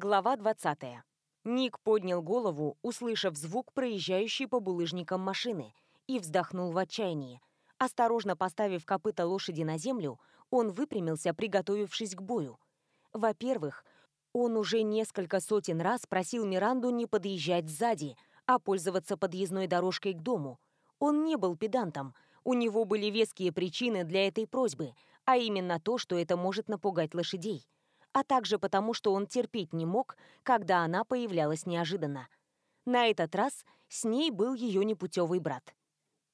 Глава 20. Ник поднял голову, услышав звук проезжающей по булыжникам машины, и вздохнул в отчаянии. Осторожно поставив копыта лошади на землю, он выпрямился, приготовившись к бою. Во-первых, он уже несколько сотен раз просил Миранду не подъезжать сзади, а пользоваться подъездной дорожкой к дому. Он не был педантом, у него были веские причины для этой просьбы, а именно то, что это может напугать лошадей – а также потому, что он терпеть не мог, когда она появлялась неожиданно. На этот раз с ней был ее непутевый брат.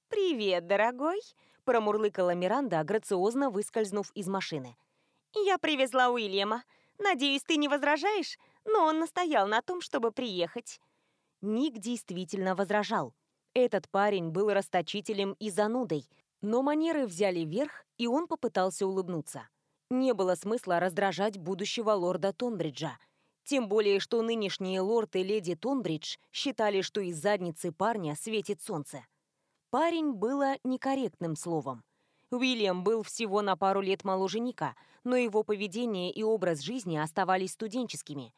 «Привет, дорогой!» — промурлыкала Миранда, грациозно выскользнув из машины. «Я привезла Уильяма. Надеюсь, ты не возражаешь, но он настоял на том, чтобы приехать». Ник действительно возражал. Этот парень был расточителем и занудой, но манеры взяли верх, и он попытался улыбнуться не было смысла раздражать будущего лорда Тонбриджа. Тем более, что нынешние лорд и леди Тонбридж считали, что из задницы парня светит солнце. «Парень» было некорректным словом. Уильям был всего на пару лет моложе Ника, но его поведение и образ жизни оставались студенческими.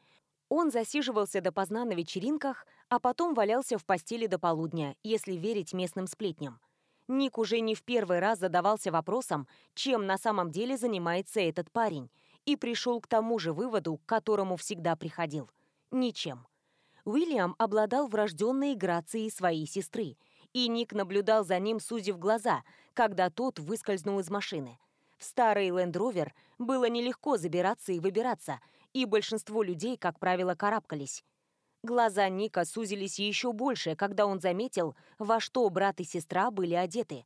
Он засиживался допоздна на вечеринках, а потом валялся в постели до полудня, если верить местным сплетням. Ник уже не в первый раз задавался вопросом, чем на самом деле занимается этот парень, и пришел к тому же выводу, к которому всегда приходил – ничем. Уильям обладал врожденной грацией своей сестры, и Ник наблюдал за ним, сузив глаза, когда тот выскользнул из машины. В старый Лендровер было нелегко забираться и выбираться, и большинство людей, как правило, карабкались. Глаза Ника сузились еще больше, когда он заметил, во что брат и сестра были одеты.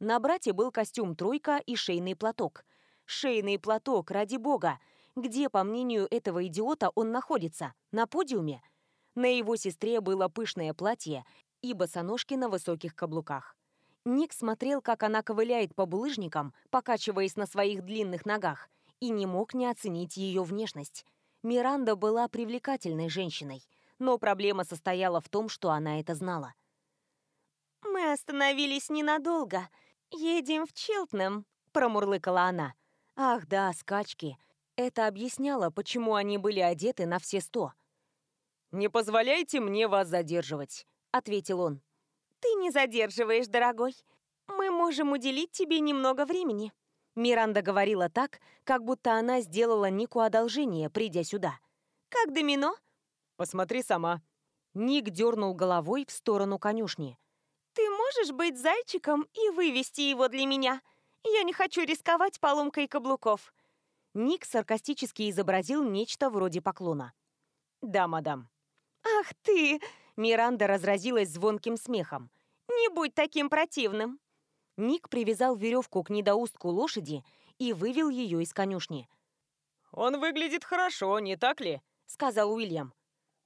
На брате был костюм «тройка» и шейный платок. Шейный платок, ради бога! Где, по мнению этого идиота, он находится? На подиуме? На его сестре было пышное платье и босоножки на высоких каблуках. Ник смотрел, как она ковыляет по булыжникам, покачиваясь на своих длинных ногах, и не мог не оценить ее внешность. Миранда была привлекательной женщиной – но проблема состояла в том, что она это знала. «Мы остановились ненадолго. Едем в Челтнем», — промурлыкала она. «Ах да, скачки. Это объясняло, почему они были одеты на все сто». «Не позволяйте мне вас задерживать», — ответил он. «Ты не задерживаешь, дорогой. Мы можем уделить тебе немного времени». Миранда говорила так, как будто она сделала Нику одолжение, придя сюда. «Как домино?» Посмотри сама». Ник дернул головой в сторону конюшни. «Ты можешь быть зайчиком и вывести его для меня? Я не хочу рисковать поломкой каблуков». Ник саркастически изобразил нечто вроде поклона. «Да, мадам». «Ах ты!» — Миранда разразилась звонким смехом. «Не будь таким противным!» Ник привязал веревку к недоустку лошади и вывел ее из конюшни. «Он выглядит хорошо, не так ли?» — сказал Уильям.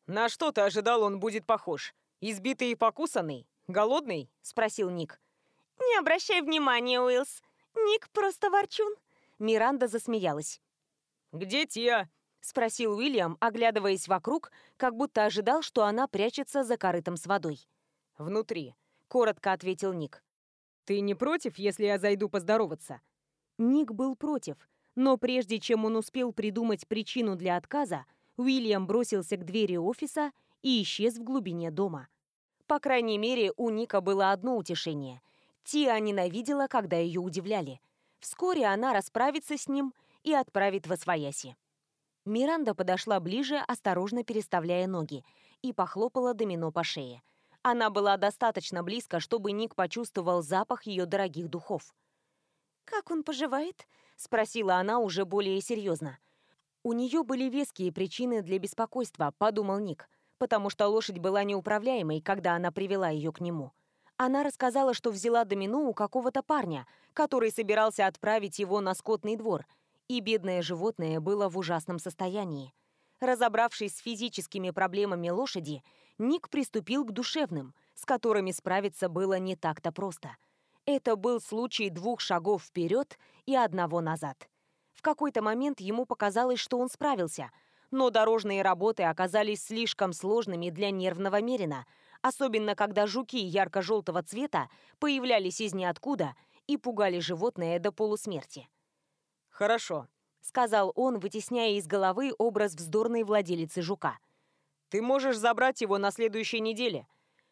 «На что ты ожидал, он будет похож? Избитый и покусанный? Голодный?» – спросил Ник. «Не обращай внимания, Уилс. Ник просто ворчун». Миранда засмеялась. «Где Тия?» – спросил Уильям, оглядываясь вокруг, как будто ожидал, что она прячется за корытом с водой. «Внутри», – коротко ответил Ник. «Ты не против, если я зайду поздороваться?» Ник был против, но прежде чем он успел придумать причину для отказа, Уильям бросился к двери офиса и исчез в глубине дома. По крайней мере, у Ника было одно утешение. Тиа ненавидела, когда ее удивляли. Вскоре она расправится с ним и отправит во свояси. Миранда подошла ближе, осторожно переставляя ноги, и похлопала домино по шее. Она была достаточно близко, чтобы Ник почувствовал запах ее дорогих духов. «Как он поживает?» — спросила она уже более серьезно. «У нее были веские причины для беспокойства», — подумал Ник, потому что лошадь была неуправляемой, когда она привела ее к нему. Она рассказала, что взяла домину у какого-то парня, который собирался отправить его на скотный двор, и бедное животное было в ужасном состоянии. Разобравшись с физическими проблемами лошади, Ник приступил к душевным, с которыми справиться было не так-то просто. Это был случай двух шагов вперед и одного назад — какой-то момент ему показалось, что он справился. Но дорожные работы оказались слишком сложными для нервного Мерина, особенно когда жуки ярко-желтого цвета появлялись из ниоткуда и пугали животное до полусмерти. «Хорошо», — сказал он, вытесняя из головы образ вздорной владелицы жука. «Ты можешь забрать его на следующей неделе.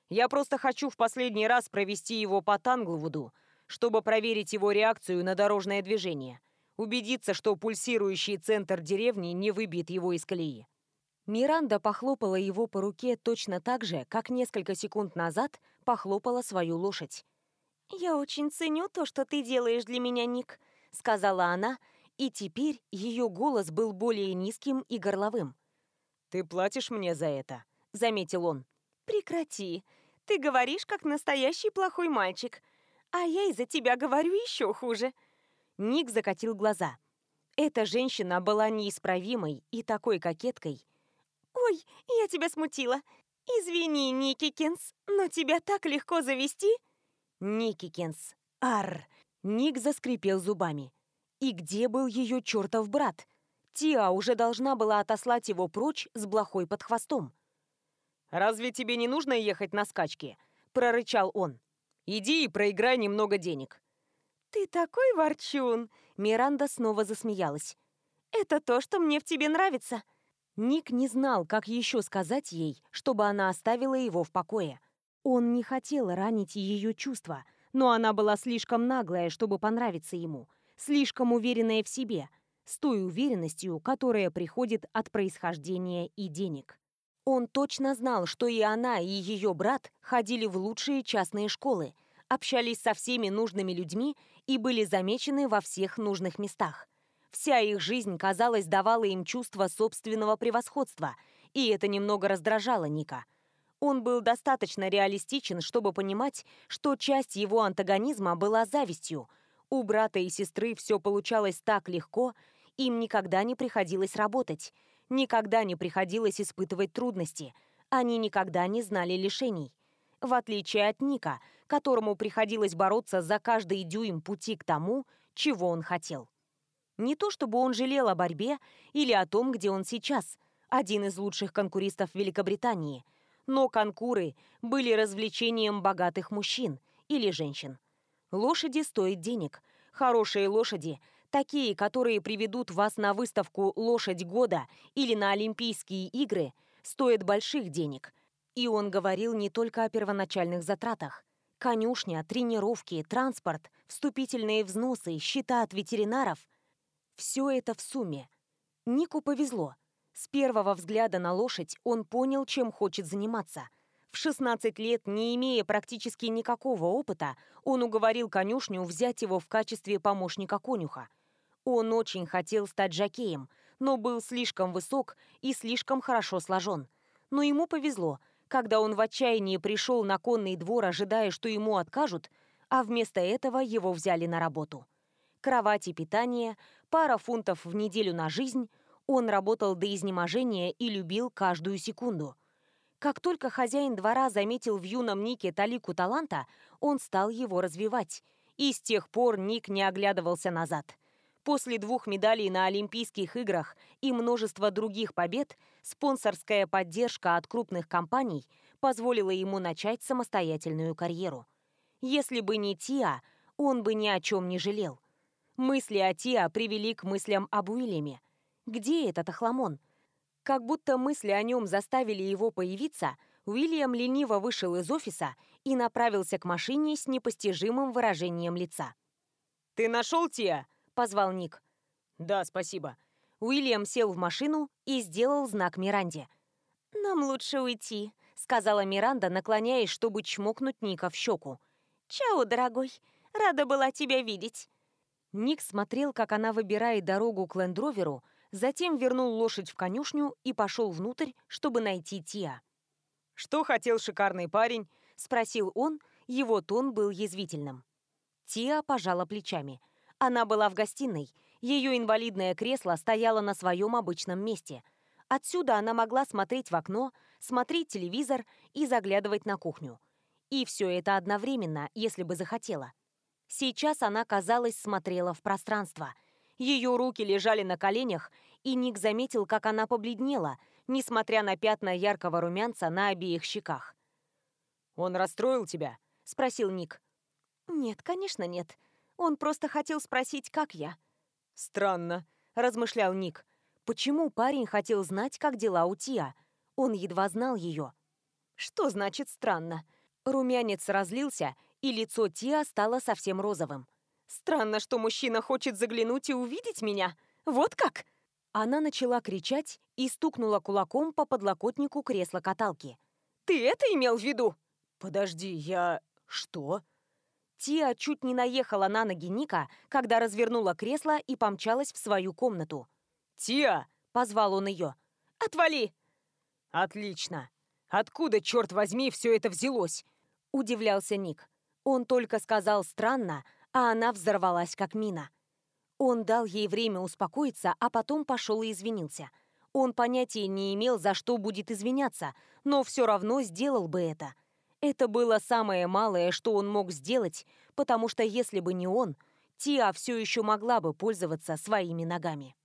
Я просто хочу в последний раз провести его по Танглвуду, чтобы проверить его реакцию на дорожное движение» убедиться, что пульсирующий центр деревни не выбит его из колеи. Миранда похлопала его по руке точно так же, как несколько секунд назад похлопала свою лошадь. «Я очень ценю то, что ты делаешь для меня, Ник», — сказала она, и теперь ее голос был более низким и горловым. «Ты платишь мне за это», — заметил он. «Прекрати. Ты говоришь, как настоящий плохой мальчик. А я из-за тебя говорю еще хуже», Ник закатил глаза. Эта женщина была неисправимой и такой кокеткой. «Ой, я тебя смутила. Извини, Никикинс, но тебя так легко завести». «Никикинс, ар!» Ник заскрипел зубами. «И где был ее чертов брат?» Тиа уже должна была отослать его прочь с блохой под хвостом. «Разве тебе не нужно ехать на скачки?» – прорычал он. «Иди и проиграй немного денег. «Ты такой ворчун!» Миранда снова засмеялась. «Это то, что мне в тебе нравится!» Ник не знал, как еще сказать ей, чтобы она оставила его в покое. Он не хотел ранить ее чувства, но она была слишком наглая, чтобы понравиться ему, слишком уверенная в себе, с той уверенностью, которая приходит от происхождения и денег. Он точно знал, что и она, и ее брат ходили в лучшие частные школы – общались со всеми нужными людьми и были замечены во всех нужных местах. Вся их жизнь, казалось, давала им чувство собственного превосходства, и это немного раздражало Ника. Он был достаточно реалистичен, чтобы понимать, что часть его антагонизма была завистью. У брата и сестры все получалось так легко, им никогда не приходилось работать, никогда не приходилось испытывать трудности, они никогда не знали лишений в отличие от Ника, которому приходилось бороться за каждый дюйм пути к тому, чего он хотел. Не то чтобы он жалел о борьбе или о том, где он сейчас, один из лучших конкуристов Великобритании, но конкуры были развлечением богатых мужчин или женщин. Лошади стоят денег. Хорошие лошади, такие, которые приведут вас на выставку «Лошадь года» или на Олимпийские игры, стоят больших денег – и он говорил не только о первоначальных затратах. Конюшня, тренировки, транспорт, вступительные взносы, счета от ветеринаров. Все это в сумме. Нику повезло. С первого взгляда на лошадь он понял, чем хочет заниматься. В 16 лет, не имея практически никакого опыта, он уговорил конюшню взять его в качестве помощника конюха. Он очень хотел стать жакеем, но был слишком высок и слишком хорошо сложен. Но ему повезло – когда он в отчаянии пришел на конный двор, ожидая, что ему откажут, а вместо этого его взяли на работу. Кровать и питание, пара фунтов в неделю на жизнь, он работал до изнеможения и любил каждую секунду. Как только хозяин двора заметил в юном Нике талику таланта, он стал его развивать. И с тех пор Ник не оглядывался назад – После двух медалей на Олимпийских играх и множества других побед, спонсорская поддержка от крупных компаний позволила ему начать самостоятельную карьеру. Если бы не Тиа, он бы ни о чем не жалел. Мысли о Тиа привели к мыслям об Уильяме. Где этот Ахламон? Как будто мысли о нем заставили его появиться, Уильям лениво вышел из офиса и направился к машине с непостижимым выражением лица. «Ты нашел Тиа?» — позвал Ник. «Да, спасибо». Уильям сел в машину и сделал знак Миранде. «Нам лучше уйти», — сказала Миранда, наклоняясь, чтобы чмокнуть Ника в щеку. «Чао, дорогой. Рада была тебя видеть». Ник смотрел, как она выбирает дорогу к лендроверу, затем вернул лошадь в конюшню и пошел внутрь, чтобы найти Тиа. «Что хотел шикарный парень?» — спросил он, его тон был язвительным. Тиа пожала плечами — она была в гостиной. Ее инвалидное кресло стояло на своем обычном месте. Отсюда она могла смотреть в окно, смотреть телевизор и заглядывать на кухню. И все это одновременно, если бы захотела. Сейчас она, казалось, смотрела в пространство. Ее руки лежали на коленях, и Ник заметил, как она побледнела, несмотря на пятна яркого румянца на обеих щеках. «Он расстроил тебя?» — спросил Ник. «Нет, конечно, нет», он просто хотел спросить, как я. «Странно», — размышлял Ник. «Почему парень хотел знать, как дела у Тиа? Он едва знал ее». «Что значит странно?» Румянец разлился, и лицо Тиа стало совсем розовым. «Странно, что мужчина хочет заглянуть и увидеть меня. Вот как!» Она начала кричать и стукнула кулаком по подлокотнику кресла каталки. «Ты это имел в виду?» «Подожди, я... что?» Тия чуть не наехала на ноги Ника, когда развернула кресло и помчалась в свою комнату. «Тия!» — позвал он ее. «Отвали!» «Отлично! Откуда, черт возьми, все это взялось?» — удивлялся Ник. Он только сказал «странно», а она взорвалась как мина. Он дал ей время успокоиться, а потом пошел и извинился. Он понятия не имел, за что будет извиняться, но все равно сделал бы это — это было самое малое, что он мог сделать, потому что если бы не он, Тиа все еще могла бы пользоваться своими ногами.